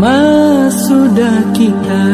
lama sudah kita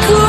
could